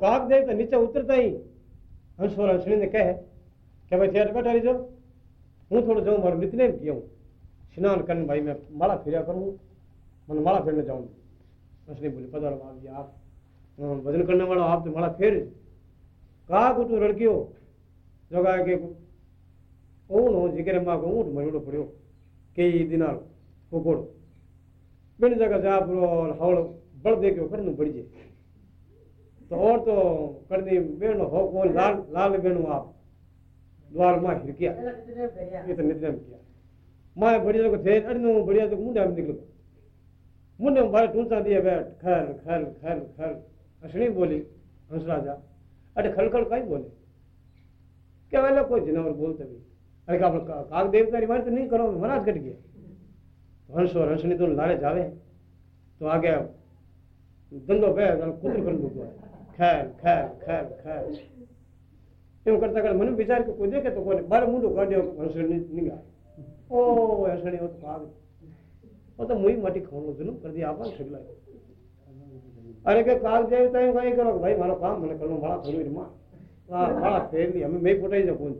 काग देव तो नीचे उतरता ही हंस ने कहे कि भाई थिएटर बैठा रही जाओ हूँ थोड़ा जाऊँ, मारो नितने किया? हूँ स्नान करने भाई मैं माला फिर करूँ मैं माला फेरने जाऊँ। हंसनी बोली, पधारो आप जी आप भजन करने वाला, आप तो माला फेर। काग उठो लड़कियों जगह के ऊनो ज़िक्र माँ को ऊँट मरियो पड़ियो कई दिन कोकोड़ो। बिन जगह जा पूरो हवड़ तो तो बेनो हो को लाल लाल बेनो आप द्वार माँ हिरकिया ये तो नित्यम किया माँ बढ़िया को थे अड़नो बढ़िया तो मुंडा में निकल मुंडे में बारे टूंसा दिए बैठ खल खल खल खल असली बोली हंसराजा अरे खल खल काई बोले क्या वाला कोई जनावर बोलते भी अरे का काग देवता रिवाज तो नहीं करो महाराज कट गया हंस और हंसनी दोनों लारे जावे तो आगे धंधो पे कुत्र कर दूँगा ખર ખર ખર ખર એમ કરતા કરતા મને વિચાર કે કોઈ દેખે તો કોને બાર મૂંડું કાઢ્યો હસણી નીકળાય ઓ હસણી હોત ભાવે ઓ તો મુઈ માટી ખાવાનું જનું કરી આપણ સગલા અરે કે કાલ જાય તો એમ કઈ કરો ભાઈ મારો કામ મને કરવું મારા થોડું માં વાહ વાહ ફેરવી અમે મેં ફોટાઈ જાઉં કોણ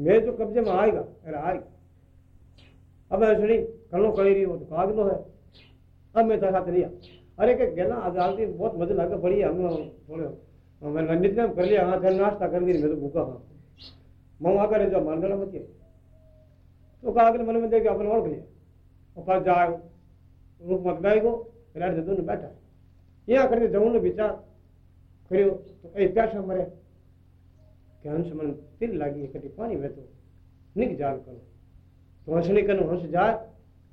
મેં તો કબજે માં આઈ ગયા અરે આઈ હવે હસણી ઘણું કરી રહ્યો કાગનો હે અમે તારા સાથે રહ્યા अरे क्या कहना आज आज दिन बहुत मज़ा लगा बढ़िया हम थोड़े मैं रंजित ने कर लिया हाँ चल नाश्ता कर दी मेरे तो भूखा हाँ। मैं वहाँ करे जो मान मानगला मत के तो कहा, अगले मन में देखे, अपन और गए और कहा जाए रुक मत गाय को रात से दोनों बैठा। यहाँ करते जमुन विचार, करियो तो ऐ प्यास मरे। कि हंस मन तिल लागी कटी पानी में तो निक जाल करो। तो हंसने कन हंस जाए,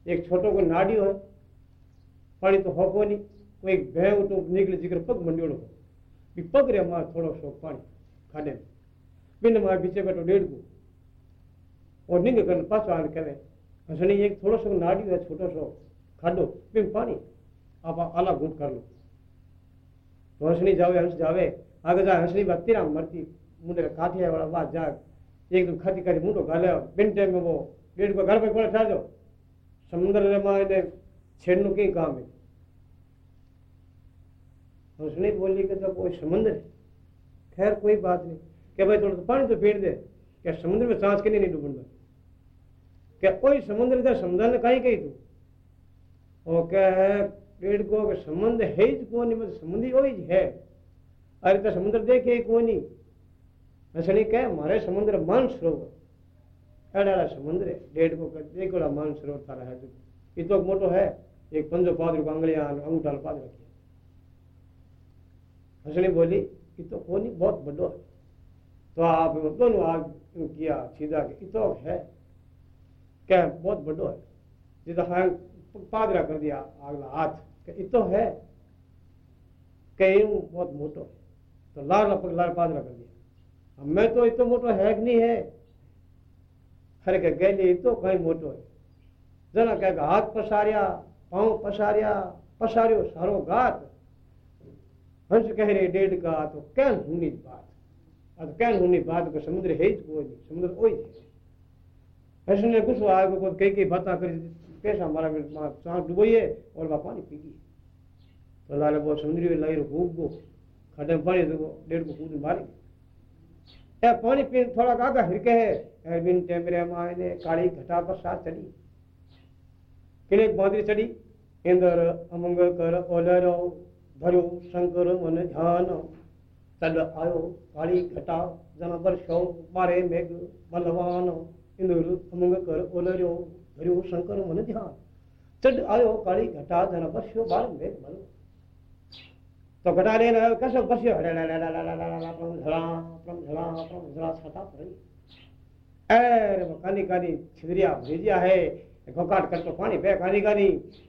एक छोटो को नाडी हो पानी तो हो को नहीं। तो निकले ज़िक्र पग मंडियोड़ो हो। भी पग रे माँ थोड़ो सो पानी खाने। में बिन माँ पीछे बैठो डेढ़ को और निंग कर पास आन करे हंसने एक थोड़ो सो नाड़ी है छोटो सो खाडो, बिन पानी आप आला घूट कर लो। तो हंसनी जावे, हंस जावे, आगे जा हंसनी बात तिरा मरती, मुंडे काठिया वाला बात जा एकदम खती करी मुंडो गाले बिन टाइम में वो पेड़ को घर पे कोड़े ठा दो। समुद्र में छेड़नु कहीं काम है। उसने बोली कि तो कोई समुद्र है। खैर, कोई बात नहीं। क्या भाई थोड़ा तो पानी तो फेर दे। क्या समुद्र में सांस के लिए नहीं डूबन क्या कोई समुद्र का समझाने कहीं कही तू? क्या है पेड़ को संबंध है ही कौन मतलब संबंधी वही है। अरे तो समुद्र देखे कौन। नहीं ऐसा कह, मारे समुद्र मान सरोवर अड़ा समुद्र है, डेढ़ को एक मान सरोवर था रहा है। जो इतो मोटो है, एक पंजो पाद को अंगलियाँ, अंगूठा पाद रखी हसनी बोली ये तो कोनी बहुत बड़ो है। तो आप दोनों आग किया सीधा के इतो है। क्या बहुत बड़ो है। जितना हाँ पादरा कर दिया अगला हाथ के इतो है। कहीं बहुत मोटो है। तो लाल पग लाल पादरा कर दिया। मैं तो इतो मोटो है कि नहीं है? हर के गैली तो कहीं मोटो है। जना कह हाथ पसारिया, पाँव पसारिया, पसारियो सारो गात हंस कह रहे डेढ़ का तो कैन होनी बात। अब कैन होनी बात को समुद्र है ही कोई नहीं, समुद्र वही है। हंस ने गुस्सा आया को कई कई बातें कर कैसा हमारा सांस डुबोइए और वह पानी पी गई। तो लाले वो समुद्री लहर खूब गो खड्डे में पानी तो डेढ़ को कूद मारी। ए पानी पी, थोड़ा काका हिरके है बिन टेमरे माए ने काली घटा पर साथ चढ़ी। किले बांदरी चढ़ी? इंदर अमंग कर ओलरो भरो शंकर मन ध्यान। तद आयो काली घटा, जन वर्षो मारे मेघ बलवान। इंदुर अमंग कर ओलरो भरो शंकर मन ध्यान। चढ़ आयो काली घटा, जन वर्षो बार मेघ बल। तो घटा लेना कैसे वर्षो? प्रमझला प्रमझला प्रमझला छटा पड़ी। अरे कानी कानी छिदरिया भेजिया है घोकाट करतो पानी पे कानी कानी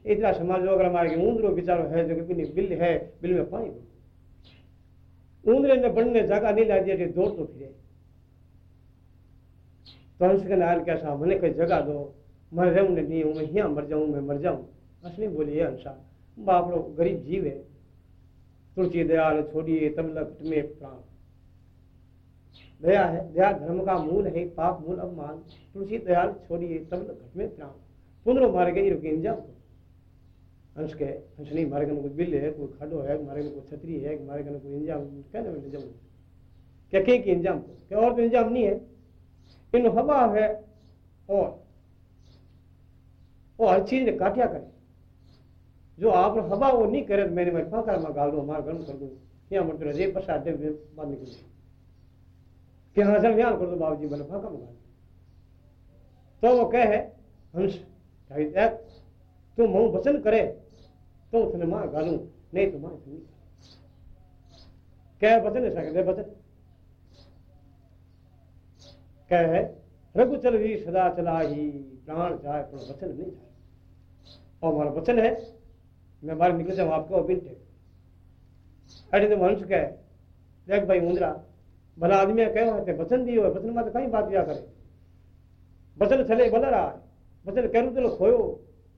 इतना समाज लोग हमारे के ऊंदरो बेचारो है, जो कि बिल है बिल में पानी ऊंदरे ने बनने जगह नहीं ला दिया दौड़ तो फिरे। तो हंस के नाल कैसा मैंने कोई जगह दो। मैं रहूँ नहीं हूँ, मैं यहाँ मर जाऊँ, मैं मर जाऊँ। असली बोली है हंसा बाप लोग गरीब जीव है। तुलसी दयाल छोड़िए तब लग में प्राण। दया है, दया धर्म का मूल है, पाप मूल, अपमान। तुलसी दयाल छोड़िए तब घट में प्राण। पुनरो मार गई रुके जाओ हंस के हंस नहीं मारे कोई बिल है कोई खडो है मारे कोई छतरी है मारे कने कोई इंजाम कहने में जाऊँ क्या के की इंजाम को क्या और तो इंजाम नहीं है इन हवा है और वो हर चीज़ ने काटिया करे जो आप हवा वो नहीं करे तो मैंने मैं फाकर में गाल दो मार गर्म कर दूँ यहाँ मत रहे प्रसाद दे बाद निकल कि हाँ ध्यान कर दो बाबू जी बोले फाका में गाल तो वो कहे हंस देख, तू मुँह वचन करे तो उसने माँ गालू, नहीं तो माँ क्या वचन सकते वचन क्या है रघु चल भी सदा चला ही प्राण जाए पर वचन नहीं जाए और हमारा वचन है, मैं बाहर निकल जाऊँ आपको बिल्टे अरे तो मनुष्य कहे, देख भाई मुंद्रा, भला आदमी कहो वचन दियो है वचन में तो कहीं बात दिया करे। वचन चले भला रहा है। વચન કર્યું તેલો ખોયો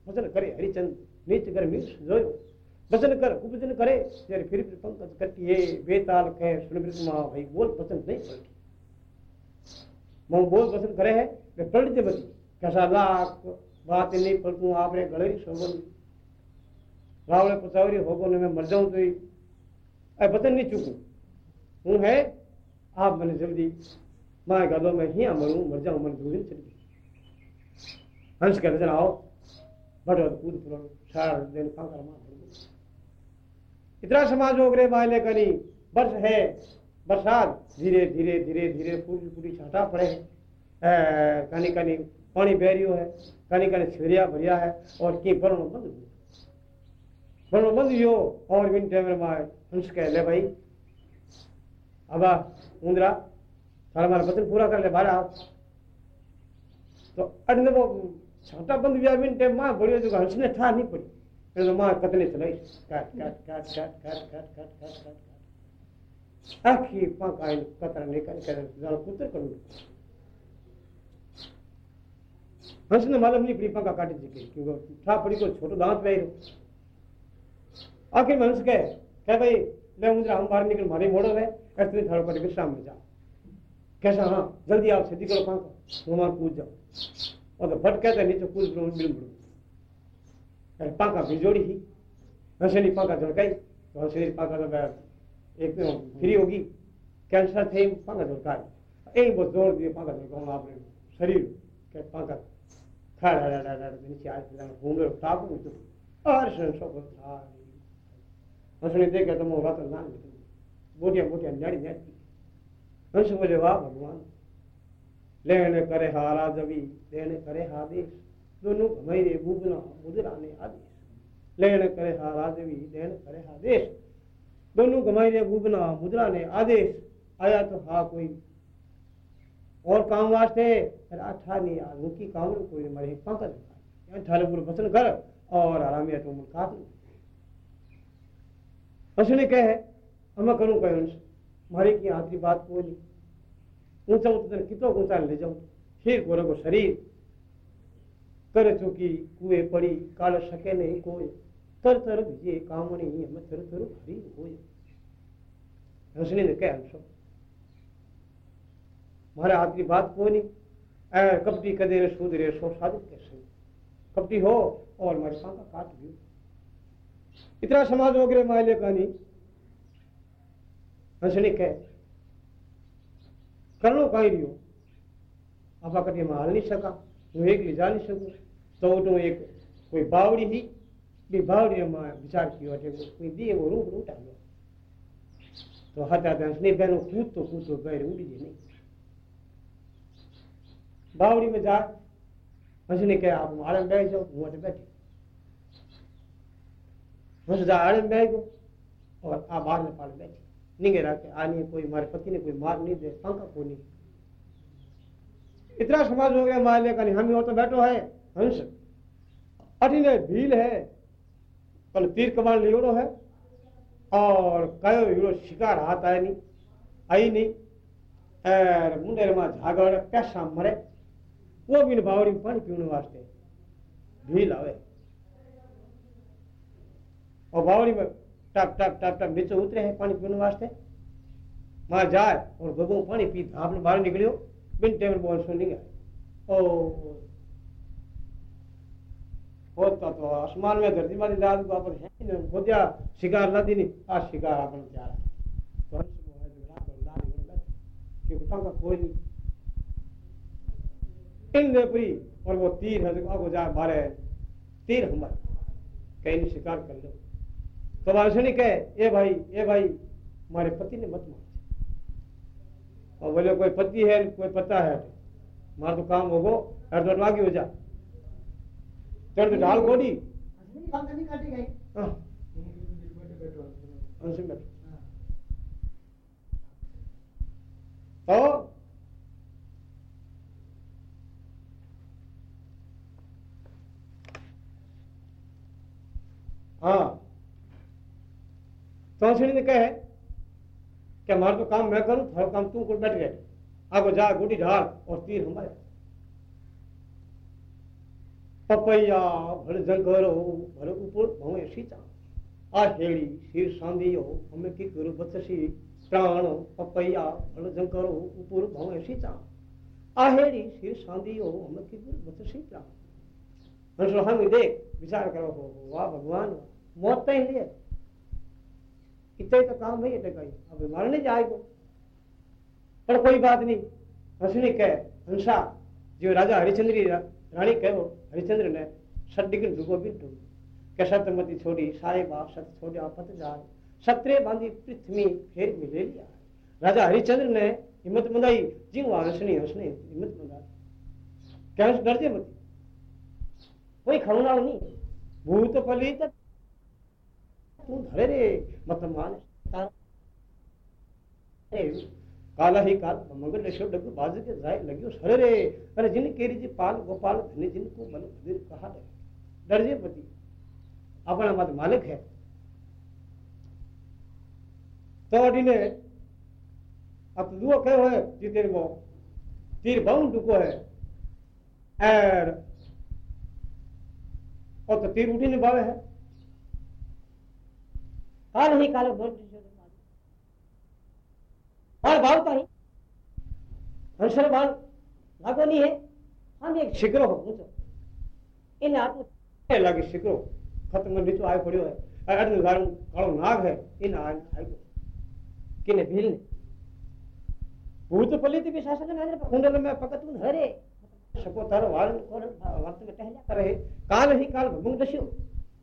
વચન કરે હરિચંદ નીચ કર મીર જોયો વચન કર ઉપજન કરે ત્યારે ફિર પંકજ કટીએ બેતાલ કહે સુનિમૃતમાં ભાઈ બોલ વચન નહીં પલટી મો બોલ વચન કરે હે वे पलट बची कैसा लाख बात नहीं पलटू आपने गले शोभन रावण पचावरी होगो ने मैं मर जाऊँ तो अरे बचन नहीं चुकू हूँ है आप मैंने जल्दी मैं गलो में ही मरूं मर जाऊँ मन दूर चली हंस के आओ बड़ो कूद पुरो सारा दिन का कर माँ इतना समाज हो गए माले कनी वर्ष है बरसात धीरे धीरे धीरे धीरे पूरी पूरी छाटा पड़े है कनी कनी पानी बहरियो है कनी कनी छिरिया भरिया है और की बरणो बंद हुआ बनो बंद यो और विन टेमर माए हंस कह ले भाई अब ऊंदरा थारा मारा वचन पूरा कर ले आप तो अडने वो छोटा बंद विया विन टेम माँ बढ़ियो जो हंस ने ठा नहीं पड़ी। फिर तो माँ कतने चलाई काट काट काट काट काट काट काट काट काट आखी पंख आइन कतर निकल कर जाल कुतर कर हंस ने मालूम नहीं पड़ी पंखा काटी जी क्योंकि ठा पड़ी को छोटो दांत पे आखिर मनुष्य कहे क्या भाई, ले मुझे हम बाहर निकल, मारे मोड़ो है ऐसे थारो पर विश्राम में जा। कैसा हाँ जल्दी आओ सीधी करो कहाँ को वहाँ कूद जाओ। और तो भट कहते नीचे कूद बिल मुड़ो पाका बिजोड़ी ही। हंसनी पाका झड़काई तो हंसनी पाका तो एक फ्री होगी। कैंसर थे पाका झड़का एक बहुत ज़ोर दिए पाका झड़का आपने शरीर के पाका खा नीचे आज घूम रहे टाप और सब था। हंसने देखे तो मोह तो ना बोटिया बोटिया न्याड़ी न्याड़ी हंस बोले, वाह, भगवान। लेने करे हारा जवी लेने करे हादेश दोनों घमेरे बुबना बुजराने आदेश लेने करे हारा जवी लेने करे हादेश दोनों घमेरे बुबना मुजराने आदेश आया तो हा कोई और काम वास्ते राठा ने आलू की काम कोई मरे पंकज ढलपुर बसन कर और आराम या तुम काट उसने कहे हम करूँ कहीं मारे की आखिरी बात कोई नहीं ऊँचा ऊँचा कितो ऊँचा ले जाऊँ फिर गोरे को शरीर। कर चुकी कुए पड़ी, काल सके नहीं कोई तर तर भिजे काम नहीं हमें तर तर भरी होए। हंसने ने कह हंसो मारे आखिरी बात को नहीं। कपटी कदे रे, सूद रे, सो साबित कैसे? कपटी हो और मारे सांका काट भी इतना समाज वगैरह मायले कहानी कर लो कहीं भी हो अब अगर नहीं सका तो एक जा नहीं तो वो तो एक कोई बावड़ी ही भी बावड़ी ने विचार रूप रूट आ तो हटा दें उसने बहनों, कूद तो कूद तो बैर उड़ी जी नहीं। बावड़ी में जा उसने कहा, आप आलम बैठ जाओ, वो तो बैठे। उस जा आलम बैठ और आप आलम पाल बैठे। नहीं राखे आनी રાખે આની કોઈ મારા પતિને કોઈ માર નહીં દે શંકા કોની इतना समाज हो गया माले का नहीं हम और तो बैठो है हंस अठी ने भील है, कल तीर कमान लियोरो है, और कयो यूरो शिकार हाथ आए नहीं, आई नहीं। एर मुंडे मा झागड़ पैसा मरे, वो बिन बावरी पानी पीने वास्ते भील आवे। और बावरी में टप टप टप टप नीचे उतरे हैं, पानी पीने वास्ते। वहाँ जाए और गगो पानी पी था बाहर निकलियो। बिन टेबल बॉल सुन नहीं गया। ओ होता तो, तो आसमान में धरती मारी लाद को अपन है ही नहीं? खोजा शिकार ला दी नहीं? आ शिकार अपन क्या रहा तो हंस को है जुड़ा तो ला नहीं गया कि पंखा कोई नहीं। इन ने परी और वो तीर है जो आगो जाए बारे तीर हमारे। कहीं नहीं शिकार कर लो। तो कहे, ए भाई ए भाई, मारे पति ने मत मार। और बोले, कोई पति है, कोई पता है? मार तो काम होगो, हर आगे हो जा। चढ़ तो ढाल गोड़ी? तो हाँ। तो ने कहे कि हमारा तो काम मैं करूँ हर काम तू कर बैठ गए। आगो जा गोडी ढाल और तीर हमारे पपैया भले जंगरो भले ऊपर भवे सीता आ हेड़ी सिर सांदियो हमें की करू बतसी प्राण, पपैया भले जंगरो ऊपर भवे सीता आ हेड़ी सिर सांदियो हमें की करू बतसी प्राण। हम देख, विचार करो, वाह भगवान, मौत तो लिए। इतना ही तो काम है कहीं। अब मरने जाएगो। पर कोई बात नहीं। हंसनी कह हंसा। जो राजा हरिचंद्री रानी कहो हरिचंद्र ने सडिगन जुगो भी ढूंढ के सतमती छोड़ी साहेबा सत छोड़ा जाए। सत्रे बांधी, पृथ्वी फेर मिले लिया। राजा हरिचंद्र ने हिम्मत मंदाई जी हंसनी हंसनी हिम्मत मंदाई क्या डर जे मत कोई खड़ना नहीं। भूत पलित तू धरे रे, मत मान काला ही काल, मंगल शो डग बाज के जाय लगियो सर रे। अरे जिन केरी जी पाल गोपाल, धने जिन को मन भदीर कहा दे डर पति अपना मत मालिक है। तो अडीने, अब दुओ कहो है जीते वो तीर बाउंड डुको है। और और तो तीर उठी ने बावे है। काल ही कालो बोल और भाव तो ही हंसर बाल लागो नहीं है। हम एक शिकरो हो ऊंचो इन आत्म लागे शिकरो खत्म नीचो आए पड़ियो है। अडन गारो कालो नाग है इन आए खाई को। किने भील ने भूत पलित भी शासन में कुंडल में पकत तू हरे सको तारो वालन कोन वर्त में टहल्या करे काल ही। काल भंग दस्यो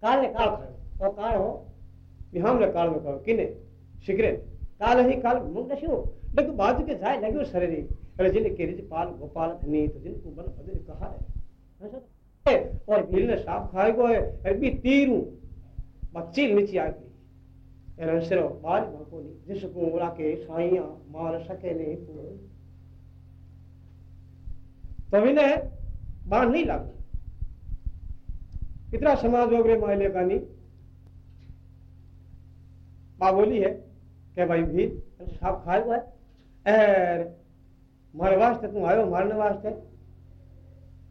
काल ने काल। खायो और काल हो ने काल में कहो किने शिकरे काल ही काल भंग दस्यो लेकिन बाजू के जाए लगियो शरीर। अरे जिन के रिज पाल, गोपाल धनी तो जिनको बन बदल कहा है और भील ने साफ़ खाए गो है अभी तीरू। बच्ची नीचे आ गई। रंसरो, बाल भकोनी जिसको राके साइया मार सके नहीं पूरे तो विनय बाण नहीं लागू। इतना समाज वगैरह माइले का नहीं। माँ बोली है कि भाई भी साफ़ खाए हुआ है। और मारे वास्ते तू आयो, मारने वास्ते।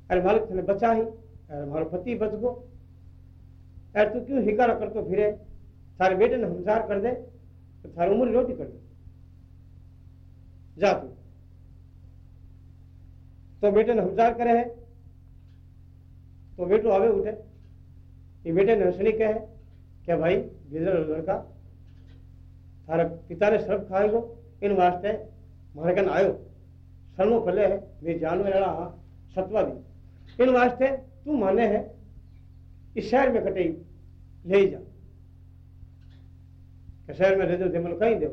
अरे मालिक, तने बचा ही। अरे मारो पति, बच गो। अरे तू क्यों हिकारा करतो फिरे? थारे बेटे ने हमसार कर दे तो थारी उम्र रोटी कर दे। जा तू। तो बेटे ने हमसार करे है। तो बेटो आवे उठे। ये बेटे ने हंसनी कहे क्या भाई गिजर लड़का थारे पिता ने सर्व खाएगो इन वास्ते मारे कन आयो। सरनो भले है, वे जानवर वाला हाँ सतवा दी इन वास्ते तू माने है, इस शहर में कटे ले जा। शहर में रह दो जमल कहीं दो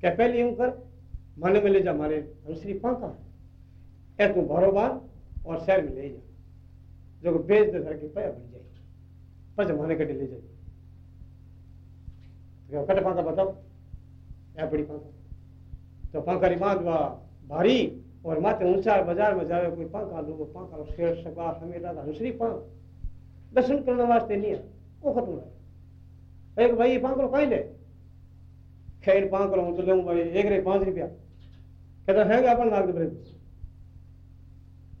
क्या पहले यूँ कर, माने में ले जा, मारे हंसरी पाका है तू भरोबान और शहर में ले जा। जो बेच दे सर के पया बन जाए पच माने कटे ले जाए कट पाका बताओ या बड़ी पाका तो पाका री वा भारी और माथे ऊँचा बाज़ार में जावे कोई पाका लोगो पाका शेर सगा समेटा हंसरी पाक दर्शन करने वास्ते नहीं है वो खत्म है एक भाई ये पांकरो कहीं ले खैर पांकरो हूँ तो लूँ भाई एक रे पाँच रुपया कहता है अपन लाग दे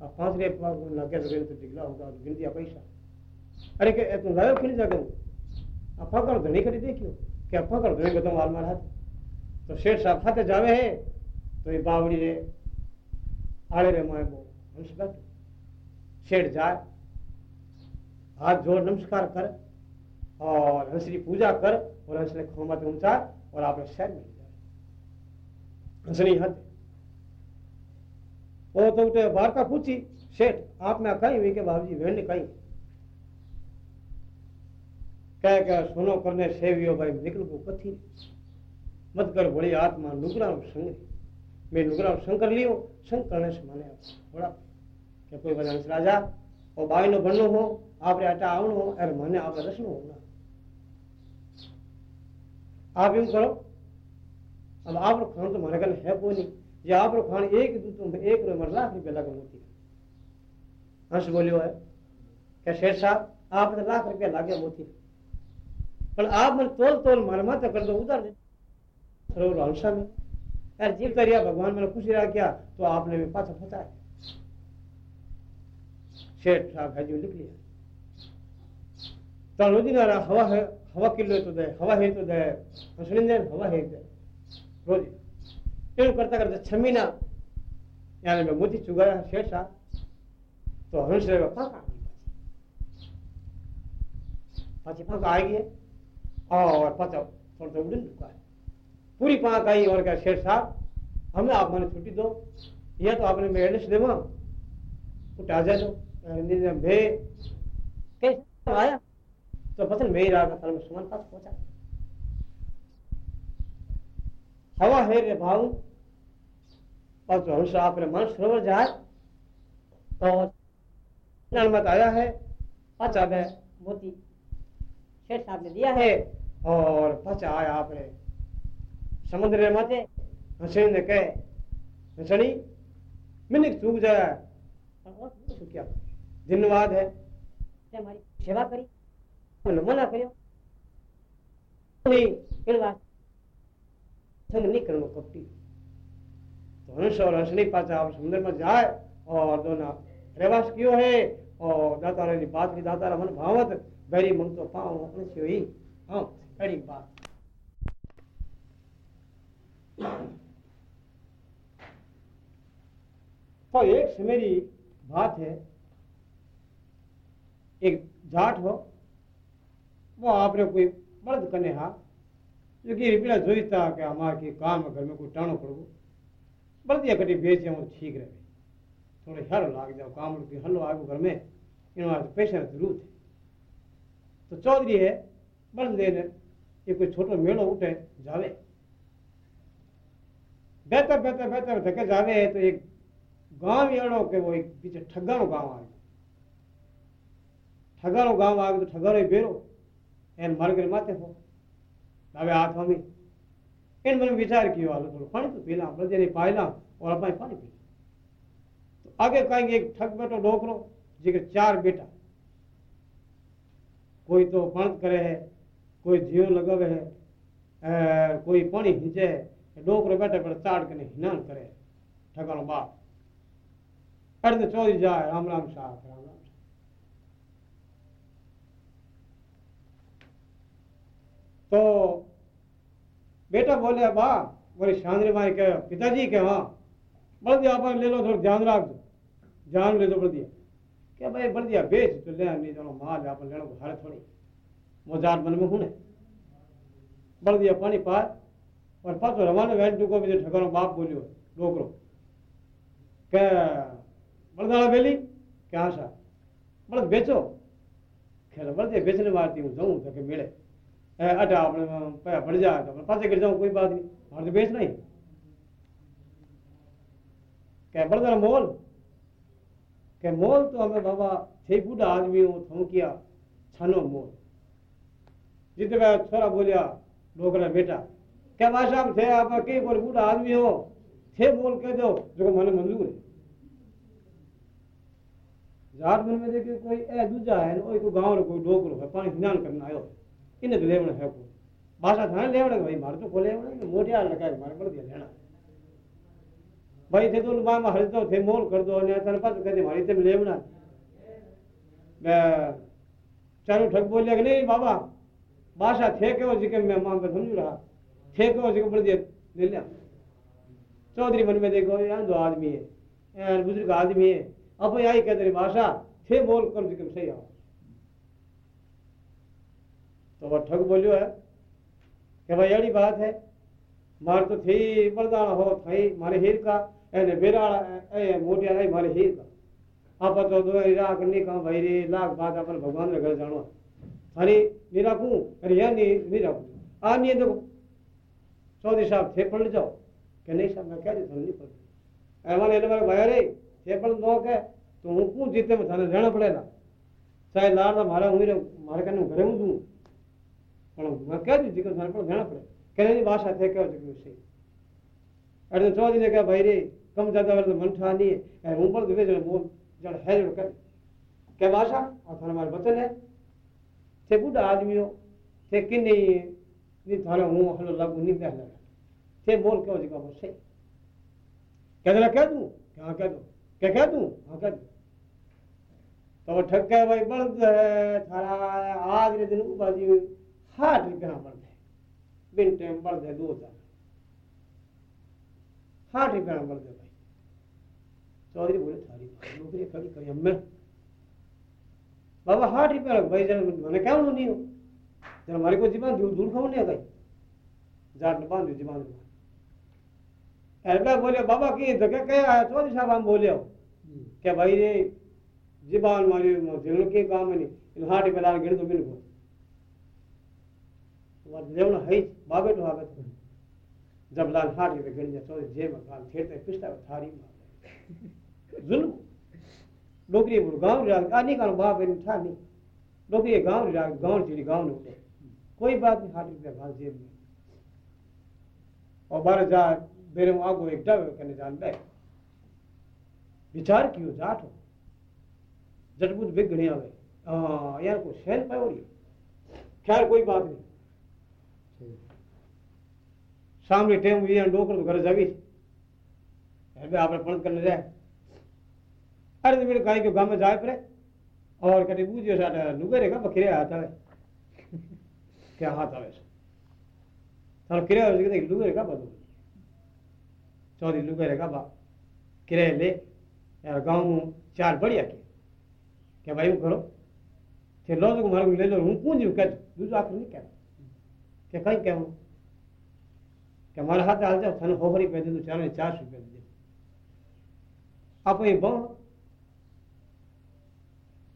अब पाँच रुपये पाँच लागे तो तो टिकला होगा गिन दिया पैसा अरे के तुम लायो खिल जागे अब पकड़ धनी करी देखियो क्या पकड़ धनी को तुम आलमार हाथ तो है तो हंस जोड़ नमस्कार कर और हंसरी पूजा कर और हंसने खोमत उमचार और आपने शहर जाए हंसनी हद वो तो उठे का पूछी सेठ आप में कहीं हुई के वेण कहीं कह क्या सुनो करने सेवियो भाई निकल को कथी मत कर बड़ी आत्मा नुकरा संग मैं नुकरा संग कर लियो संग करने से माने थोड़ा કે કોઈ બધા રાજા ઓ બાઈનો ભણનો હો આપણે આટા આવણો હો અરે મને આપણે રસનો હો ના आप यूं करो अब आप लोग खान तो हमारे कल है कोई नहीं ये आप लोग खान एक दूध में एक रुपये लाख रुपये लगा मोती हंस बोलियो है क्या शेर साहब आप तो लाख रुपया लागे मोती પણ આ મને તોલ તોલ મારા માથા કરતો ઉતાર દે સરોવર હલસા મેં યાર જે કર્યા ભગવાન મને ખુશી રાખ્યા તો આપને મેં પાછા ફતા શેઠ સાહેબ હજુ નીકળ્યા ત્રણ રોજી ના હવા હવા કિલ્લો તો દે હવા હે તો દે હસણી દે હવા હે દે રોજી એવું કરતા કરતા છ મહિના ત્યારે મેં મોતી ચુગાયા શેઠ સાહેબ તો હંસ રહ્યો પાકા પાછી પાકા આવી ગયા और पचा थोड़ा सा उड़न चुका है पूरी पाक आई और क्या शेर साहब हमें आप मैंने छुट्टी दो यह तो आपने मेरे से देवा उठ आ जाए तो भे। कैसे आया? तो पसंद मेरी रात का में सुमन पास पहुँचा। हवा है रे भाव और तो हंस आपने मन सरोवर जाए। और मत आया है है मोती। शेर साहब ने दिया है और बचाया आपने समुद्र मते हसीन ने कहे हसनी मैंने सूख जाया गया धन्यवाद है। हमारी सेवा करी मन मना करियो। नहीं। इन बात संग नहीं करो कपटी। तो हंस और हंसनी पाचा आप समुद्र में जाए और दोनों प्रवास क्यों है। और दाता ने बात की, दाता मन भावत गरी मंग तो पाओ अपने से ही हाँ बड़ी बात। तो एक से मेरी बात है, एक जाट हो, वो आपने कोई मर्द कने हा? जो कि रिपीड़ा जोईता कि हमारे काम घर में कोई टाणो पड़ो बड़दिया कटी बेच तो ठीक रहे। थोरे हल लाग जाओ, काम की हल्लो आगो घर में इन की ज़रूरत है। तो चौधरी है, बन देने ये कोई छोटो मेलो उठे, जावे। बेहतर बेहतर बेहतर धके जावे है तो एक गाँव ही अड़ो के वो एक पीछे ठगारो गाँव आ गया ठगारो गाँव आ गया तो ठगारो ही बेरो, एन मर गए माते हो। लावे हाथ हमें इन मन विचार किया आलो थोड़ो पानी तो पीला, प्रजे ने पायला, और अपना पानी पीला आगे कहेंगे, एक ठग बेटो डोकरो जिके चार बेटा। कोई तो पंत करे है, कोई जीव लगावे है कोई पानी हिंचे है डोकरो बैठे बैठे चाड़ के हिनान करे ठगारो बाप। अर्ध चौधरी जाए, राम राम शाह राम राम तो बेटा बोले बा बोले शांद्री माई कह, पिताजी के हाँ बढ़ दिया आप ले लो, थोड़ा ध्यान रख दो जान ले दो बढ़ दिया क्या भाई बढ़ दिया बेच तो ले, नहीं दोनों माल आप लेना हारे थोड़ी। मोजार मन में हुने बढ़ दिया पानी पार, और पाछो रवाना वैन को भी ठकानो बाप बोलियो, डोकरो। बड़दाड़ा बेली? क्या आशा? बड़ बेचो। खेल बढ़ दिया बेचने मारती हूँ, जाऊँ तो मिले। अटा अपने पैसा बढ़ जाए तो पासे गिर जाऊँ, कोई बात नहीं। हमारे तो बेच नहीं। क्या बढ़ जरा मोल क्या मोल तो हमें बाबा थे बूढ़ा आदमी हो थो किया छानो मोल जितने मैं छोरा बोलिया डोकरा बेटा क्या भाषा में थे आप कई बोल बूढ़ा आदमी हो थे मोल कह दो जो मैंने मंजूर है जाट मन में देखे कोई ए दूजा है कोई गांव कोई डोकरो है पानी स्नान करना आयो है એને તો લેવણ હે ભાષા થાણે લેવણ ભાઈ મારે તો ખોલે લેવણ મોઢિયા લગાય મારે બળ દે લેણા ભાઈ તે તો માં હળતો થે મોલ કર દો અને તને પાછું કહી દે મારી તેમ લેવણા ચાલુ ઠગ બોલ્યા કે નહીં બાબા भाषा थे क्यों जी के मैं मां समझ रहा थे क्यों जी को बड़ दिया ले लिया चौधरी मन में देखो यहाँ दो आदमी है बुजुर्ग आदमी है अब यही कहते भाषा थे बोल कर जी के सही आओ तो वो ठग बोलियो है कि भाई अड़ी बात है मार तो थी बरदाना हो थई मारे हीर का એને બેરાળા એ મોટિયા નહીં મારે હીર का आप तो दो राख नहीं कहा भाई रे लाख बात अपन भगवान ने घर जानो थारी निराकू अरे या नहीं निराकू आ नहीं तो चौधरी साहब थे पढ़ जाओ कि नहीं साहब मैं कह दी थाने नहीं पढ़ एवं એટલે મારે ભાઈ રે थे पण નો કે તો હું કું જીતે में थाने रहना पड़ेगा चाहे लाड़ मारा हुई रे मारे कने घरे हूं तू પણ मैं कह दी जीवन थाने पण रहना पड़े की कहो जो सही अरे चौधरी ने कहा भाई रे, कम ज़्यादा वाले तो मन ठा नहीं है हूँ पर दुबे जो बोल जड़ है जो कर। क्या भाषा और थाने मारे वचन है। थे बुढ़ा आदमी हो थे कि नहीं थाने हूँ हलो लागू, नहीं पहला थे बोल क्यों जी का वो सही। देना कह दूँ? क्या कह दूँ? क्या कह दूँ? हाँ कह दूँ। तो वो ठग के भाई बल्द है, थारा आज रे दिन बाजी हाथ बल्द है बिन टाइम बढ़ जाए दो हज़ार। हाँ, हाँ, बढ़ जाए भाई। चौधरी बोले थारी नौकरी बाबा हाँ, भाई मैंने क्या नहीं हो हमारे को जीवन दूर दूर खाऊ नहीं भाई। जाट बाँध जीवन बोले बाबा की आया? चौधरी साहब हम बोले हो हम्म। क्या भाई ये जीवन मारे के काम में नहीं। हाँ ठीक गिर दो जेवण है बाबे तो आगत जब लाल हाटी पे गण तो जे मकान खेते पिस्ता थारी जुल्म। डोगरी बुर गाँव रा का नहीं कर बाप इन था नहीं। डोगरी गाँव रा गाँव चिड़ी गाँव ने कोई बात नहीं हाटी पे घास जेब में। और बार जा बेरे आगो एक डब कने जान बे विचार कियो जाठो जटबुद बिग गणी आवे हाँ यार को सहन पायोड़ी खैर, कोई बात नहीं। शाम के टाइम भी है डोकर तो घर जावी घर में आपने पण कर जाए। अरे तो मेरे काई के गाँव में जाए परे और कटे बूजियो साडा नुगरे का बकरे आ था क्या हाथ आवे? सर किरे और के नुगरे का बदू चौधरी नुगरे का बा किरे ले। यार गाँव में चार बढ़िया के। के भाई वो करो? थे लोग को मार ले लो। हूँ पूंजी के दूसरा आखिर नहीं कह के कहीं कहूँ કે મારા હાથે હાલ જાવ તને હોફરી પહેરી દીધું ચાલે ચારસો રૂપિયા દીધું આપણે એ ભણ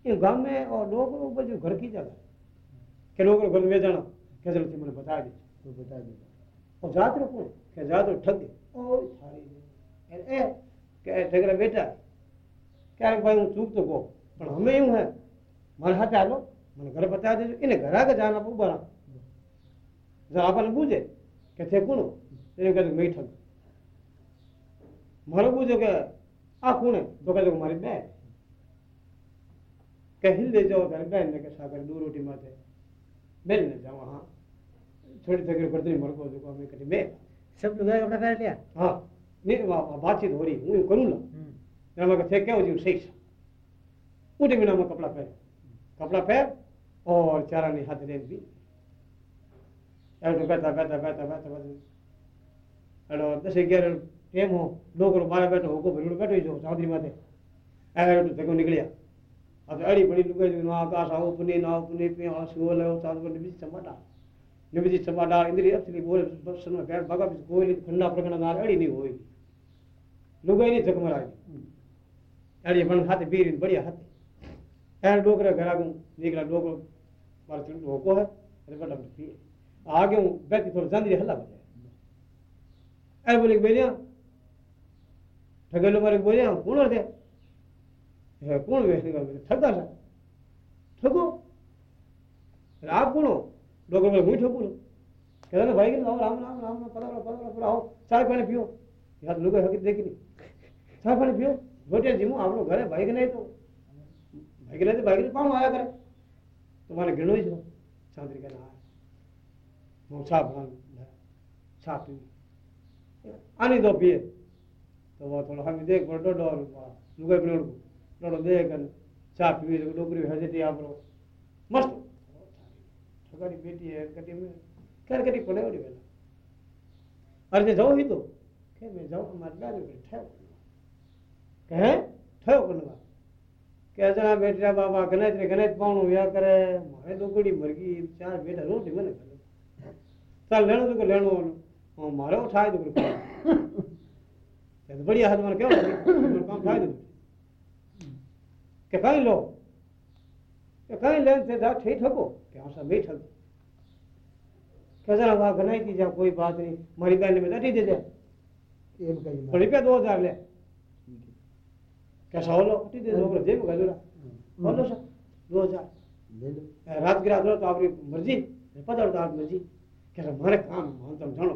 એ ગામ में और लोग ऊपर जो घर की जगह के लोग घर में जाना के चलो મને બતા દે તો બતા દે और जात रो कौन के जात रो ठग ओ थारी ए के ठगरा बेटा ક્યારેક ભાઈ હું ચૂક તો કહું પણ અમે એવું હે મારા હાથે હાલો મને ઘરે બતાવી દેજો એને ઘરે આગળ જાણ આપું બરા જરા આપણને પૂછે કે તે કોણ ඒකද මේටල් මරපු ජොක આ કોણે ડોકા મારી બે કહીલ દે જાઓ તારે બેન ને કે સાગર દૂર ઉઠી માથે બેન ને જાઓ હા થોડી તકલીફ કરતી મરકો જો અમે કરી બે શબ્દ ગાય આપણે કરી લ્યા હા નહીં વાતચીત હોરી હું કરું ને એમાં કે કેવું જીવ શીખ ઉઠી મહિનામાં કપડા પહેર કપડા પહેર ઓર ચારાની હાથ લઈને બી એવું કહેતા કહેતા કહેતા કહેતા કહેતા बैठा बैठा बैठा बैठा बैठा टेम हो लोग बारह बैठो हो को बैठो ही चौधरी माथे ऐसे तो देखो निकलिया। अब अड़ी बड़ी लुगाई जो आकाश आओ पुने ना पुने पे आसो लो को निबिज चमाटा। निबिज चमाटा इंद्री असली बोल बस में बैठ भगा भी कोई खन्ना प्रगण ना अड़ी नहीं होई। लुगाई नहीं जगमराई अड़ी बन हाथे बीर बढ़िया हाथे। ऐसे डोकरा घर आगू निकला डोकरो, मारे चुन होको है, अरे बड़ा पिए आगे हूँ बैठी थोड़ा जांदी हल्ला बजाए हाँ, अरे बोले बेलिया ठगेलो मारे बोले हम कौन थे कौन वेसने का ठगा सा ठगो। आप कौन हो? लोग बोले मुझे ठगो। कहता ना भाई, आओ, राम राम राम पता पता पता पता आओ, चाय पानी पियो। यार, लोग हकीकत देखी नहीं। चाय पानी पियो। रोटियाँ जिमो आप लोग घर है, भाई के नहीं तो। भाई के नहीं तो भाई के पाँव आया करे। तुम्हारे घृणो ही छो। चांदरी का ना हाँ। आया मोक्षा भगवान छापी हाँ। आने दो पिए तो वो थोड़ा हम देख बड़ डो डोर लुगे ब्लड को लड़ो दे कर चा पी जो डोगरी हजेटी आप लोग मस्त छोकरी बेटी है कटी में कर कटी पड़े वाली बेला अरे जाओ ही तो के मैं जाओ हमार डाल के ठयो कहे ठयो कनवा के जना बेटा बाबा गणेश ने गणेश पाणो या करे मारे डोगड़ी मरगी चार बेटा रोटी मने चल लेनो तो लेनो પાણું વ્યા કરે મારે દુકડી મરગી ચાર બેઠા રોટી મને કરે ચાલ લેણું તો કે લેણું હા, મારે થાય દુકડી બઢિયા હાથ મારે કેવું તમારું કામ થાય દુકડી કે કઈ લો કે કઈ લેન से जा ठीक ठको કે હા સાહેબ નહીં ઠગ કે જરા વાહ ગણાઈ દી જા કોઈ बात नहीं મારી બેન ને બેઠી દેજે એમ કહી તો રૂપિયા દો હજાર લે કે સાવલો અટી દે છોકરો જેમ ગજોરા બોલો સર દો હજાર લે લો રાત ગિરા દો તો આપણી મરજી પધારો તો આપની મરજી કે સર મારે काम हम तुम जानो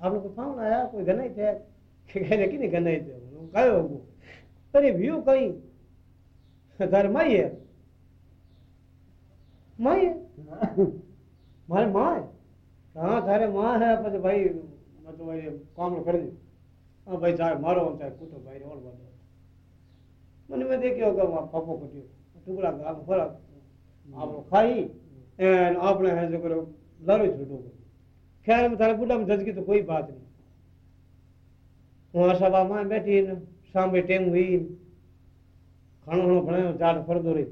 આપણો કોઈ પાहुણા આવ્યા કોઈ ગનાઈ થયા કે ઘરે કીને ગનાઈ થયો હું કયો હું તરી વ્યુ કઈ ઘર માઈએ માઈએ મારે માય હા તારે માં હે પછી ભાઈ મેં તો ભાઈ કામડો કરી દીધું હા ભાઈ ચાલ મારો ચાલ કૂટો ભાઈ ઓળ બધો મને મેં દેખ્યો કે પપ્પો કૂટ્યો ટુકડા ગામ ખોરાક આપણો ખાઈ આપણે હે છોકરો લડું છૂટું खैर, में थारा बुढ़ा में धज की तो कोई बात नहीं। वहाँ सभा माँ बैठी न शाम में टेम हुई खानो खानो बने जाट फर दो रे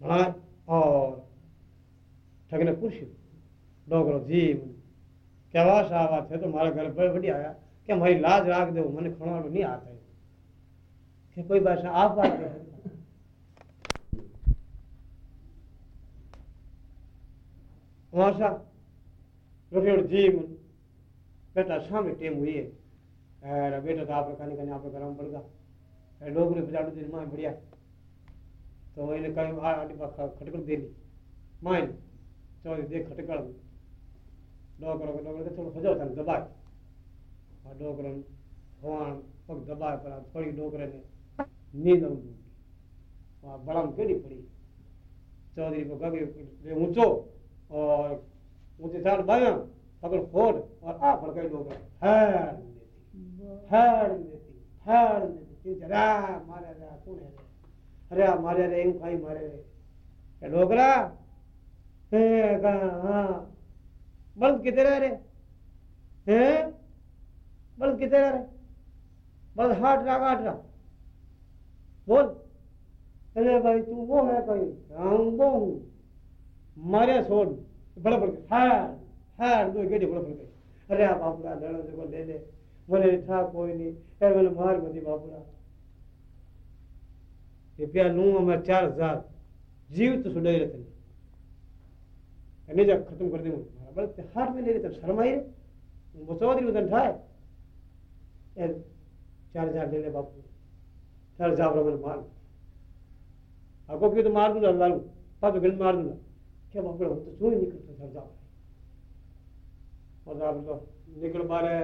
बना और ठगने कुर्सी डोगरो जी क्या वाह साहब आते तो हमारा घर पर बढ़िया आया, कि हमारी लाज राख दो मैंने खाना नहीं आता है कि कोई बात आप आते हैं वहाँ साहब रोटी जी बेटा सामने टेम हुई है। अरे बेटा तो आप खाने खाने आप गरम पड़ेगा। अरे डोगरे बजाड़ू दिन माँ बढ़िया। तो इन्हें कहीं आड़ी बा खटकल दे ली। माँ चौधरी देख खटकल। डोकरो को डोकरो के थोड़ो खजो था दबाए। और डोकरो भगवान पग दबाए पर थोड़ी डोकरे ने नींद वहाँ बड़ा में केड़ी पड़ी। चौधरी को गगे ऊंचो और ऊँचे साथ बाया पकड़ फोड़ और आ फड़काई डोकरा हैर देती हैर देती हैर देती चार मारे रे रे। अरे मारे रे खाई मारे रे। क्या डोकरा हे बल्द कितने रह रहे बल्द हाट रहा काट बोल अरे भाई, तू वो है कहीं हूँ। मारे छोड़ बड़ा पड़ गया हार हार दो गेड़ी बड़ा पड़ गई अरे बापूरा लड़ो देखो ले ले बोले था कोई नहीं। अरे मैंने मार बदी बापूरा रुपया लूँ मैं चार हज़ार। जीव तो सुडाई रहते नहीं जा खत्म कर दूँ बड़े हाथ में ले लेते शर्म आई चौधरी उधर था। ए, चार हज़ार ले ले बापू चार हज़ार रुपये मैंने मार आपको क्यों तो मार दूँगा लालू? पापा गलत मार दूँगा क्या बाप रे, हम तो चूं ही निकलते चार हज़ार और आप तो निकल बारे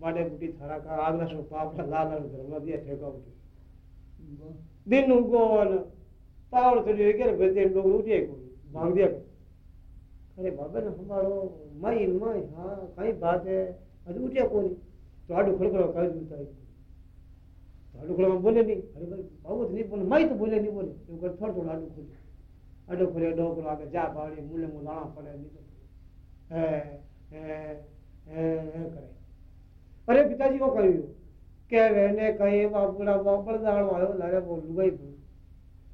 बाडे बुटी थारा का आगला सो पापड़ा लाल धर्मा दिया ठेका उठी दिन उनको पावड़ चढ़ी के बेटे लोग उठे को भाग दिया अरे बाबा ने हमारो माई माई हाँ कई बात है अरे उठे को नहीं तो आडू खड़खड़ो कह दूता है तो आडू खड़ो बोले नहीं अरे भाई बाबू तो नहीं बोले माई तो बोले नहीं बोले तो कर थोड़ा थोड़ा आडू खोले અડો ફરે ડો ફરો આગળ જા ભાડે મૂલે મૂળ દાણા પડે નીકળે અરે પિતાજી કો કહ્યું કે એને કહે બાપુડા બાપડ દાણો આવ્યો લારે બોલું ગઈ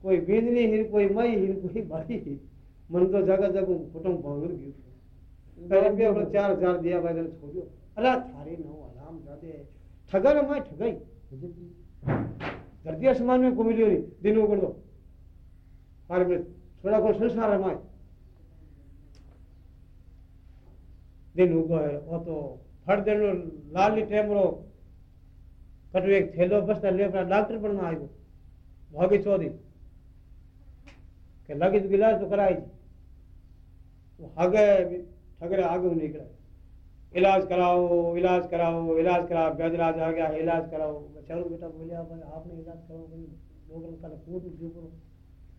કોઈ વીજળી હીર કોઈ મય હીર કોઈ ભાઈ હીર મને તો જગા જગું ખોટું ભાંગર ગયું ત્યારે બે આપણે ચાર ચાર દિયા ભાઈ છોડ્યો અલા થારી નો આરામ જાતે ઠગર માં ઠગાઈ દર્દી અસમાન મેં કુમિલ્યો નહીં દિન ઓગણ દો મારે मारे में थोड़ा को संसार है माय दिन उगो है वो तो फट देनो लाली टेमरो कटु एक थैलो बस ले अपना डॉक्टर बनना आयो भागी चौधरी કે લગી તો ઇલાજ તો કરાય છે આગે ठगरे आगे निकले इलाज कराओ इलाज कराओ इलाज कराओ बैदराज आ गया इलाज कराओ चलो बेटा बोलिया भाई आपने इलाज कराओ भाई लोग का कूट उठ करो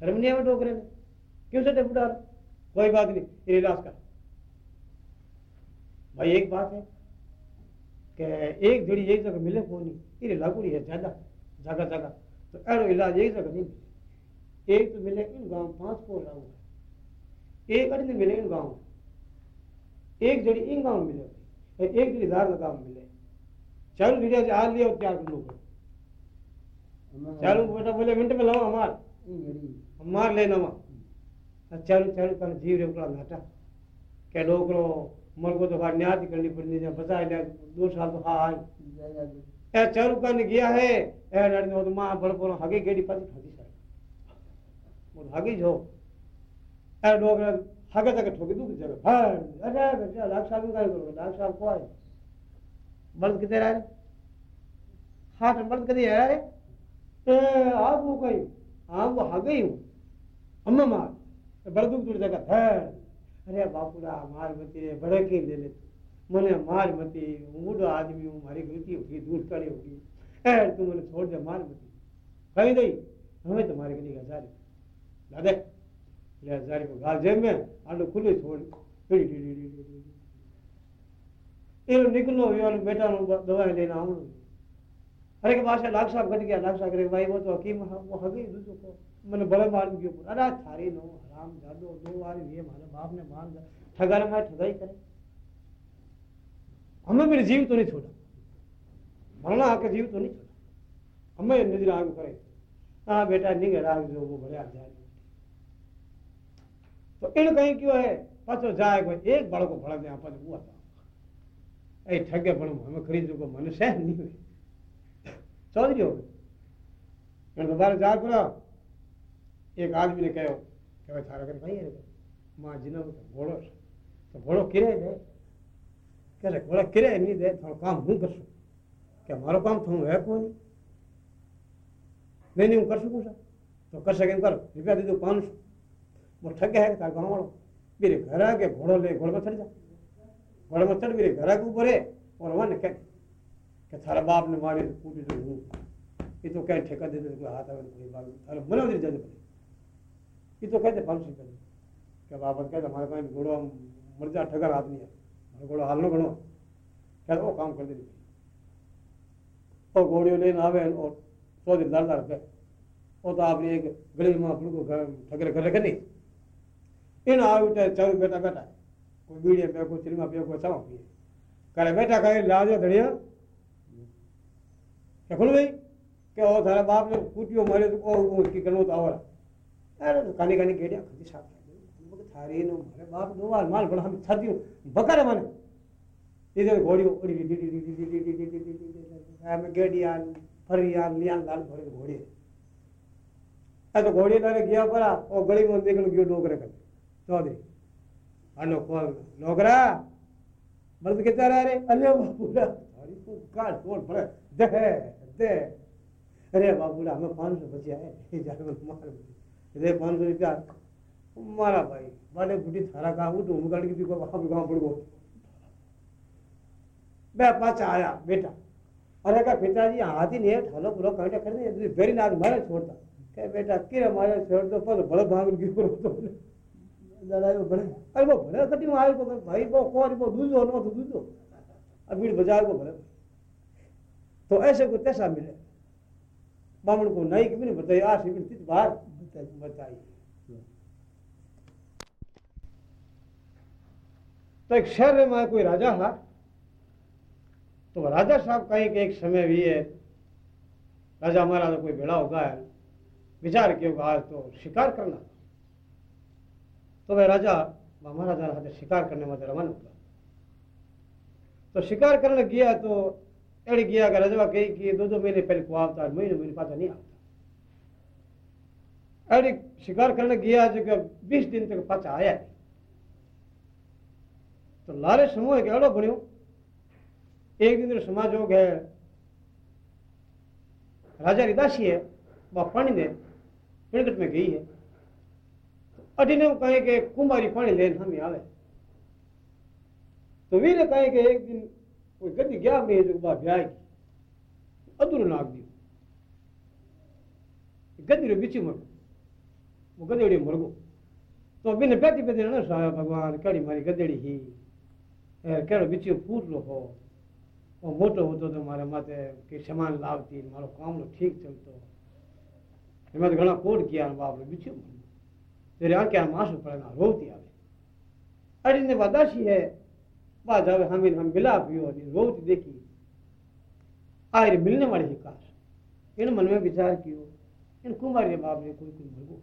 शर्म नहीं आवे डोकरे में क्यों चढ़े बुढ़ा कोई बात नहीं इलाज कर। भाई एक बात है कि एक जड़ी एक जगह मिले को नहीं ये लागूड़ी है ज़्यादा जगह जगह तो अड़ो इलाज एक जगह नहीं मिले। एक तो मिले इन गाँव पाँच को लागू है। एक अड़ी मिले इन गाँव। एक जड़ी इन गाँव मिले। एक जड़ी धार गाँव मिले। चालू जड़िया से हाल लिया और त्यार कर लो चालू बेटा बोले मिनट में लाओ हमार। मार लेना वा अच्छा चल कर जीव रे उकला नाटा। के लोगरो मरगो तो बार न्याय करनी पड़नी जा बचा ले, दो साल तो हाय। ए चल कर गया है ए नड़ने तो माँ बड़पुर हगे केडी पति थगी सर। मो हगे जो ए लोग हगे तक ठोके दू जगह। हाँ अरे अरे लाख साहब का करो, लाख साहब को आए बल किते रहे हाँ तो बल कदी आए ए आप वो कहीं हाँ वो हगे हूँ। अम्मा मार दूर अरे मार मती रे ले मने मार मती आदमी हूँ, मारी गलती होगी दूर कड़ी होगी। तू छोड़ दे, मार मती। हमें ले हजारी को गाल जेब में खुले छोड़। ये निकलो बेटा दवाई लेना अरे के पास लाख साहब घट गया, लाख साहब भाई वो तो हकीम, वो हकीम दूसरों को। मैंने बड़े मार के ऊपर अरे थारे नो हराम जादो दो दो बार ये मारे बाप ने मार दिया ठगा रहा ठगा ही करे हमें मेरे जीव तो नहीं छोड़ा मरना आके जीव तो नहीं छोड़ा हमें नज़र आग करे हाँ बेटा नहीं गए गड़ा जो वो बड़े आ जाए तो इन कहीं क्यों है पाचो जाए कोई एक बड़ को भड़क दे अपन हुआ था ऐ ठगे बण हमें खरीद को मनुष्य नहीं चौधरी हो गए तो बारे जा करो एक आदमी ने कहो कि भाई थारा कहीं है माँ जिन घोड़ो तो घोड़ो तो किरे दे कह घोड़ा किरे नहीं दे, थोड़ा काम हूँ कर सकूँ क्या मारो काम तो थो है कौन नहीं। नहीं हूँ कर सकूँ सर। तो कर सके कर। रुपया दे दो पाँच सौ। बोल है तार गाँव वालों। मेरे घर आ गए घोड़ो ले, घोड़ में जा। घोड़ में मेरे घर आगे ऊपर है। और वह कह कि थारा बाप ने मारे तो पूरी तो कह, ठेका दे दे हाथ आवे थारा मनोदी जज पड़े। ये तो कहते फालतू कहते कि अब आप कहते हमारे पास घोड़ो मर जा ठगर आदमी है। हमारे घोड़ो हाल लो घड़ो कहते वो काम कर दे और घोड़ियो ना आवे और सौ दिन दार दार पे। वो तो आपने एक गली अपने को ठगरे कर रखे नहीं इन आ बेटा चल बेटा बेटा कोई बीड़े पे, कोई सिनेमा पे, कोई चावा पिए करे बेटा कहे, लाज धड़िया। क्या खुल गई? क्या हो थारा बाप ने पूछियो मारे तो ओ उसकी करो तो आवारा। अरे कानी कानी गेड़िया खदी साफ़ थारी नो मारे बाप दो बार माल बड़ा हम छर दियो बकर मन इधर घोड़ियो ओड़ी डी डी डी डी डी डी डी डी डी डी हम गेड़िया फरिया लियान लाल भरे घोड़े आ तो घोड़े ने गया परा ओ गली में देखन गयो डोकरे कर चौधरी हलो कॉल नौकरा मर्द के चारा रे अरे बाबूरा अरे को काट तोड़ पड़े दे दे अरे बाबूरा हमें पाँच सौ बचे आए ये जाने मार दे पाँच सौ रुपया मारा भाई। बड़े बुढ़ी थारा का उठ उमगड़ की भी वहाँ भी गाँव पड़ गो मैं पाचा आया, बेटा। अरे का पिताजी हाथी ने ठालो पूरा कांटे कर दे वेरी नाथ मारे छोड़ता। के बेटा किरे मारे छोड़ दो? पर बड़े भाग की करो तो वो बड़े अरे, वो बड़े कटी मारे को भाई, वो कौन? वो दूधो नो तो दूधो अभी बाज़ार को बड़े तो ऐसे को तैसा मिले बामण को नहीं कभी नहीं बताई आ शिविर तीस बार। बताई तो एक शहर में कोई राजा था तो राजा साहब कहीं के एक समय भी है, राजा तो कोई भेड़ा होगा है, विचार किया होगा, आज तो शिकार करना तो वह राजा महाराजा हाथे शिकार करने में रवाना हुआ तो शिकार करने गया तो एड़ गया राजा कही कि दो दो महीने पहले को आता महीने महीने पाता नहीं आता। अड़ी शिकार करने गया जो बीस दिन तक पाचा आया तो लारे समूह के अड़ो बणियो एक दिन समाज हो गए राजा रिदासी है वह पानी ने पिणकट में गई है। अठी ने कहे कि कुमारी पानी लेन हमें आवे। तो वीर कहे कि एक दिन कोई गति गया में जो बा ब्याह की, अधूरो नाग दी गदी रो बिची मर वो गदेड़ी मरगो तो बिन बैठी बैठी न साया भगवान कड़ी मारी गदेड़ी ही केड़ो बिची फूटलो हो वो मोटो होतो तो मारे माथे के सामान लावती मारो काम ठीक चलतो એમાં તો ઘણા કોડ ગયા બાપરે બીજું तेरे आंखें हम आंसू पड़ना रोती आवे अरे ने वादाशी है बाद आवे हम हम मिला पियो रोती देखी आयर मिलने वाले ही काश इन मन में विचार कियो इन कुमारी बाप ने कोई कोई भगो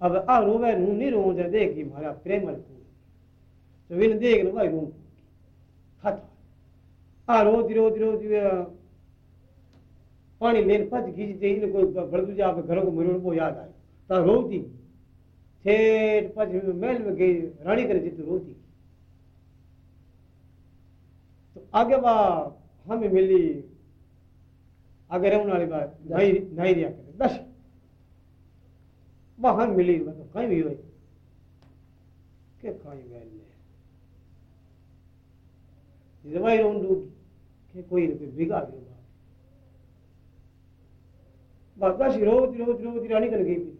अब आ रोवे नू नहीं रो जरा देखी मारा प्रेम को तो विन देख न भाई रो हाथ आ रोती रोती रोती पानी लेन पच खींचते इन कोई बड़दू जा घरों को मरो वो याद आयो ता रोती ठेठ पच महल में गई रानी करे जितू रोती तो आगे बा हमें मिली आगे रहने वाली बात नहीं नहीं रिया करे। बस बा हम मिली मतलब कहीं भी हुई के कहीं गए ले दवाई रोंदू के कोई न कोई बिगा गयो बाकाशी रोती रोती रोती रानी कर गई थी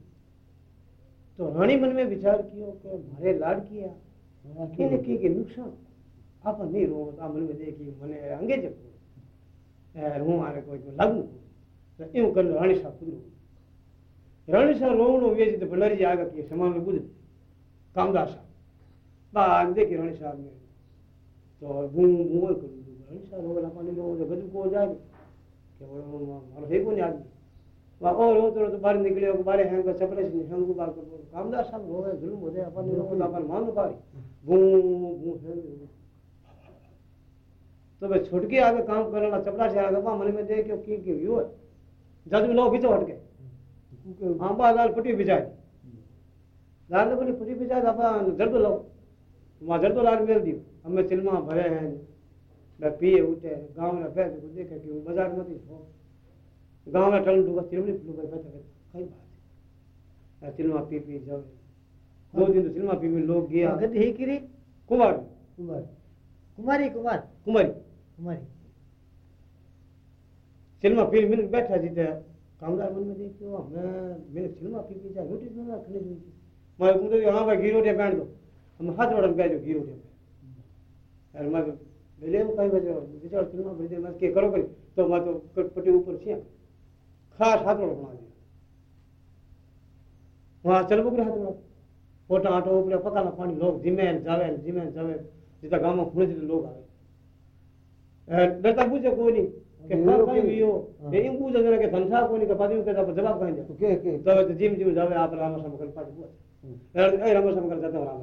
तो रानी मन में विचार कियो कि मारे लाडकिया એને કે કે નુકસાન આપણ નહીં રો આ મને દેખી મને અંગે જ હું આને કોઈ લાગુ તો એવું કરી રાણી સાહેબ કુદરું રાણી સાહેબ રોવણો વેચી તો ભંડારી આગળ કે સમાન બુદ્ધ કામદાર સાહેબ બા દેખી રાણી સાહેબ ને તો હું હું કરું રાણી સાહેબ રોવલા પાણી લો ગજુ કો જાય કે મારો હે કોને આદમી और वो तो, तो बाहर निकले बारे हैं को चपड़े से हम को बार को कामदार साहब हो गए जुल्म हो गए अपन लोग तो अपन मान पारी भू भू तो वे छुट के आगे काम करने वाला चपड़ा से आगे मन में देख के की की यो जज में लोग बिचो हट के लाल पट्टी बिछाई लाल पट्टी पट्टी बिछाई अपन जड़ तो लो वहाँ तो लाल मेल दियो। हमें चिलमा भरे हैं मैं पिए उठे गाँव में बैठ को देखे कि बाज़ार में थी गाँव में टल डूबा तिलमनी डूबा बैठा बैठा। कई बात है तिलमा पी पी जाओ दो दिन तो तिलमा पी पी लोग गया। गति ही किरी कुमार। कुमार। कुमारी कुमार? कुमारी। कुमारी। तिलमा पी मैंने बैठा जीते कामदार मन में देखियो हमें मैंने तिलमा पी पी जा रोटी बना खने जो मैं कुंदे हाँ भाई घी रोटी बैठ दो हम हाथ जोड़ के जो घी रोटी अरे मैं बेले में कहीं बजे तिलमा भरी दे मैं के करो करी तो मैं तो पट्टी ऊपर छिया खास हाथ में बना दिया। वहाँ चल बुक हाथ में पोटा आटो ऊपर पकाना पानी, लोग जिमे में आवे डरता पूछे कोई नहीं के खा कहीं भी ये इन पूछे के धनसा कोई के पादी के जवाब कहीं दे तो के के तो जिम जिम जावे आप राम सम कर पास पूछ ए राम सम कर जाते राम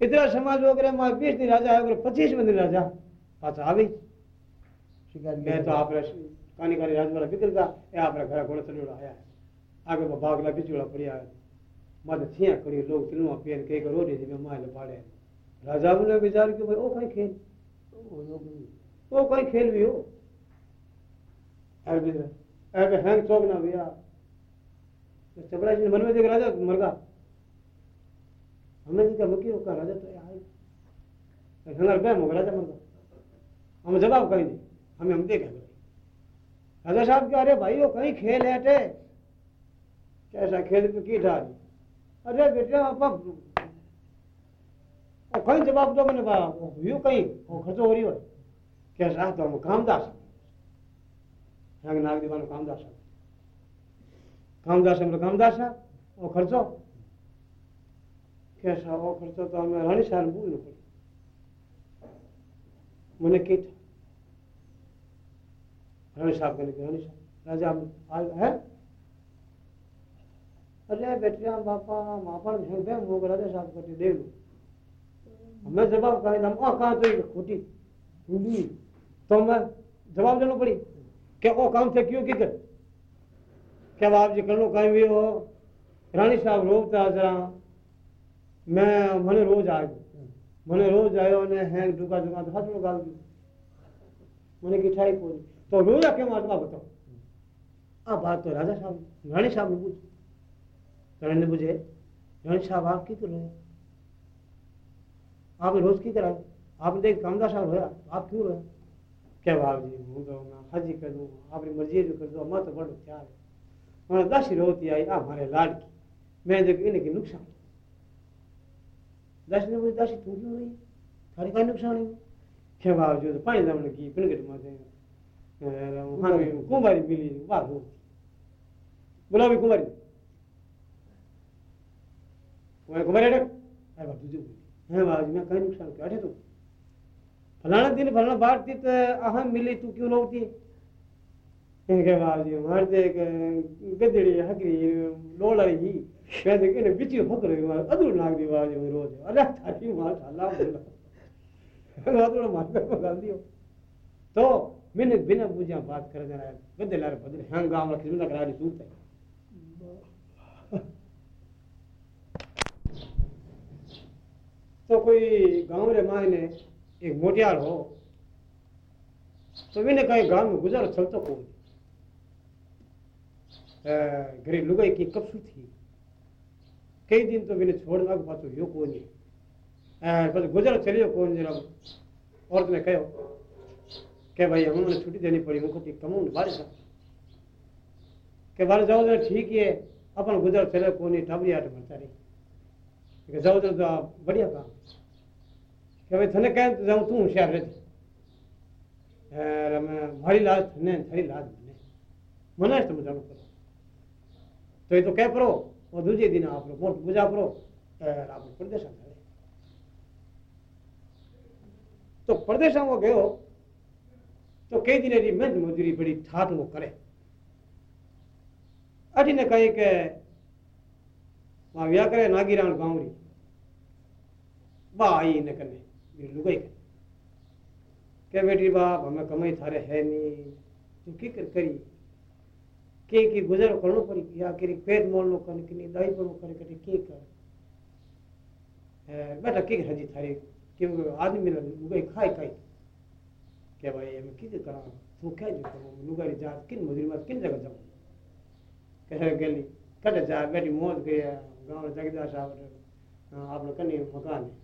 इतना समाज हो गए मैं 20 दिन राजा है 25 दिन राजा पाछा આવી शिकार मैं तो आप कानी कानी राजवाड़ा बिगड़ गया ए आप घर घोड़ा चलो आया आगे वो बागला बिचुड़ा पड़िया है मत कड़ी लोग तिलवा पेन के करो में माल पाड़े राजा ने विचार कि भाई ओ कहीं खेल ओ कहीं खेल भी हो। अरे हैंग ना भैया। चबड़ा जी मन में देख, राजा मर गया हमने जी का मुकी का राजा तो आए राजा मर गया हम जवाब कहीं नहीं। हमें हम देखे राजा साहब क्या अरे भाई, वो कहीं खेल है टे कैसा खेल में की ढाली अरे बेटे, आप कहीं जवाब दो मैंने कहा कहीं, वो खर्चो हो रही हो। कामदास रंग नाग दीवानो कामदास कामदास हम कामदास है वो खर्चो कैसा वो खर्चो तो हमें रानी साहब बोलना पड़ी मैंने की रानी साहब कहने रानी साहब राजा आज है अरे बेटिया बापा मापा झेंपे वो राजा साहब कहते दे लो हमें जवाब कहे हम कहाँ तो खोटी टूटी तो मैं जवाब देना पड़ी क्या वो काम थे क्यों किधर કે બાપજી કણો કઈ વ્યો રાણી સાહેબ રોવતા જરા મેં મને રોજ આવ્યો મને રોજ આવ્યો અને હેંગ ડુકા ડુકા તો હાથમાં ગાલ દીધું મને કે ઠાઈ કોઈ તો રોયા કેમ આટલા બતાવો આ बात तो राजा साहब रानी साहब ने पूछी रानी ने पूछे रानी साहब आप की कर रहे हैं आपने रोज की करा आपने देख कामदार साहब रोया आप क्यों रोया क्या बाप जी हूँ कहूँगा हाजी कर दूँगा अपनी मर्ज़ी जो कर दो अम्मा तो बड़ो प्यार है हमारा दस रोती आई आ हमारे लाड़की मैं देखो इन्हें नुकसान दस ने मुझे दस तू क्यों रही थारे का नुकसान है क्या बाप जी तो पानी दमने की पिनकट माते हाँ कुमारी मिली वाह बोला भी कुमारी कुमारी अटक अरे है बाप कहीं नुकसान क्या तो फलाना दिन फलाना भारतीय तो अहम मिली तू क्यों लौटी इनके बाप जी मार दे गदड़ी हकरी लोल रही ही मैं देख इन्हें बिची हक रही मार अदू नाग दी बाप जी रोज. अरे थारी मार, थाला बोला थोड़ा मार कर बता दियो तो मैंने बिना पूछा बात कर देना है गदे लारे बदले हम गाँव रख ज़िंदा करा दी सूत है तो कोई गाँव रे मायने એક મોટિયાર હો તો એને કઈ ગામનું ગુજારો ચલતો કોઈ ઘરે લુગાઈ કે કપશું થી કઈ દિન તો એને છોડ નાખ પાછું યો કોને પછી ગુજારો ચલ્યો કોણ જરા औरत ने कहो કે ભાઈ હમણાં છૂટી દેની પડી હું કુટી કમાઉં બહાર જાઉં કે બહાર જાઓ तो ठीक है अपन गुजर चले कोनी टाबरी आठ भरता रही जाओ तो बढ़िया काम તમે થને કહે જાઉં તું હોશિયાર નથી મારી લાજ થને તારી લાજ મને મને જ તમે જાણો કરો તો એ તો કહે પરો દૂજે દિન આપરો મોટ પૂજા પરો આપણો પ્રદેશ થાય તો પ્રદેશામાં ગયો તો કઈ દિને રી મહેનત મજૂરી પડી થાતમો કરે અઠીને કહી કે વ્યાકરે નાગીરાણ ગામડી બા આવીને કને લુગાઈ કરી કે બેટી બાપ અમે કમાઈ થારે હે નહીં તું કી કર કરી કે કે ગુજર કરવું પડી યા કરી પેટ મોલનું કરે કે ની દાઈ પરનું કરે કે કે કર બેટા કે હજી થારે કે આદમી લુગાઈ ખાય ખાય કે ભાઈ અમે કીધું કરા તું ક્યાં જો કરો લુગારી જા કિન મજૂરીમાં કિન જગા જાઉં કહે ગયેલી કટે જા બેટી મોજ ગયા ગામ જગદાશ આવે આપણે કને મકાન હે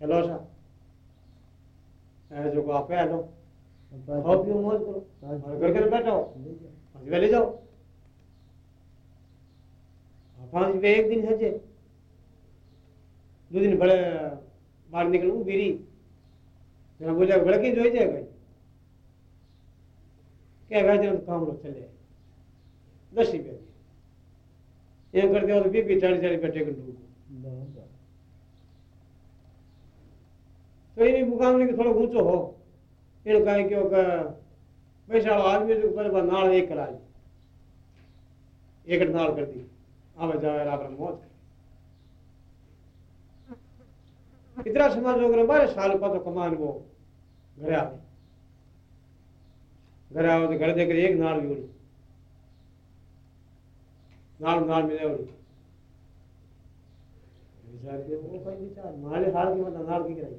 हेलो सर। जो को आप हेलो। आप भी मौज करो और घर घर बैठो। पाँच वाले जाओ। हाँ, पाँच रुपये एक दिन है जे दो दिन बड़े, बाहर निकलू, बीरी। मैं जरा बोले भड़की जोई जाए भाई क्या भाई जब काम लोग चले दस ही पे ये करते हो तो बीपी चालीस चालीस रुपये टेकन डूब तो इन मुकाम ने थोड़ा ऊंचो हो इन कहे कि वैशाल आदमी जो ऊपर पर नाल एक करा ली एक नाल कर दी आवे जावे राम राम मौत इतना समाज हो गया बारह साल पर तो कमान वो घर आ घर आओ तो घर देख एक नाल भी उड़ी नाल नाल मिले उड़ी विचार के की मतलब नाल की कराई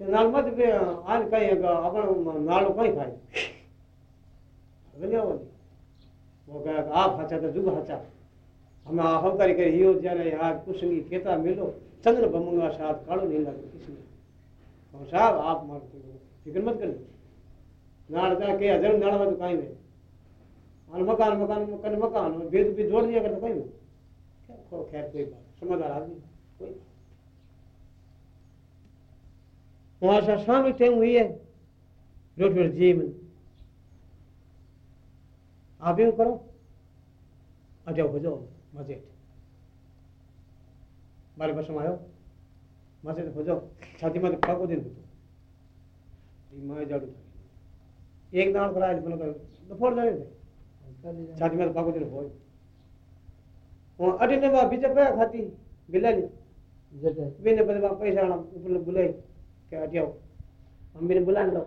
ನಾಲ್ಕು ಮತ್ತೆ ಆರು ಕೈ ಅವಳು ನಾಲ್ಕು ಕೈ ಕಾಯಿ बोले वो आप हचा तो जुग हचा हम आहो कर कर ही जाने यार कुछ नहीं केता मिलो चंद्र बमुंगा साथ कालो नहीं लगे किसी और साहब आप मारते हो फ़िक्र मत कर नाड़ता के अजर नाड़ा में तो कहीं में और मकान मकान मकान मकान भेद भी जोड़ दिया करता कहीं में खैर कोई बात समझदार आदमी कोई बात Onze sami tenguie. Lutful Jeeman. आप यूँ करो आ जाओ हो जाओ मस्जिद बाल बस में आयो मस्जिद हो जाओ छाती में पाको दिन हो मैं जाडू एक दाण पर आज बोलो दोपहर जाने थे छाती में पाको दिन हो वो अड़ी ने बा बीजे पे खाती बिलाली बिने पे पैसा बुलाई क्या जाओ? मम्मी ने बुला लो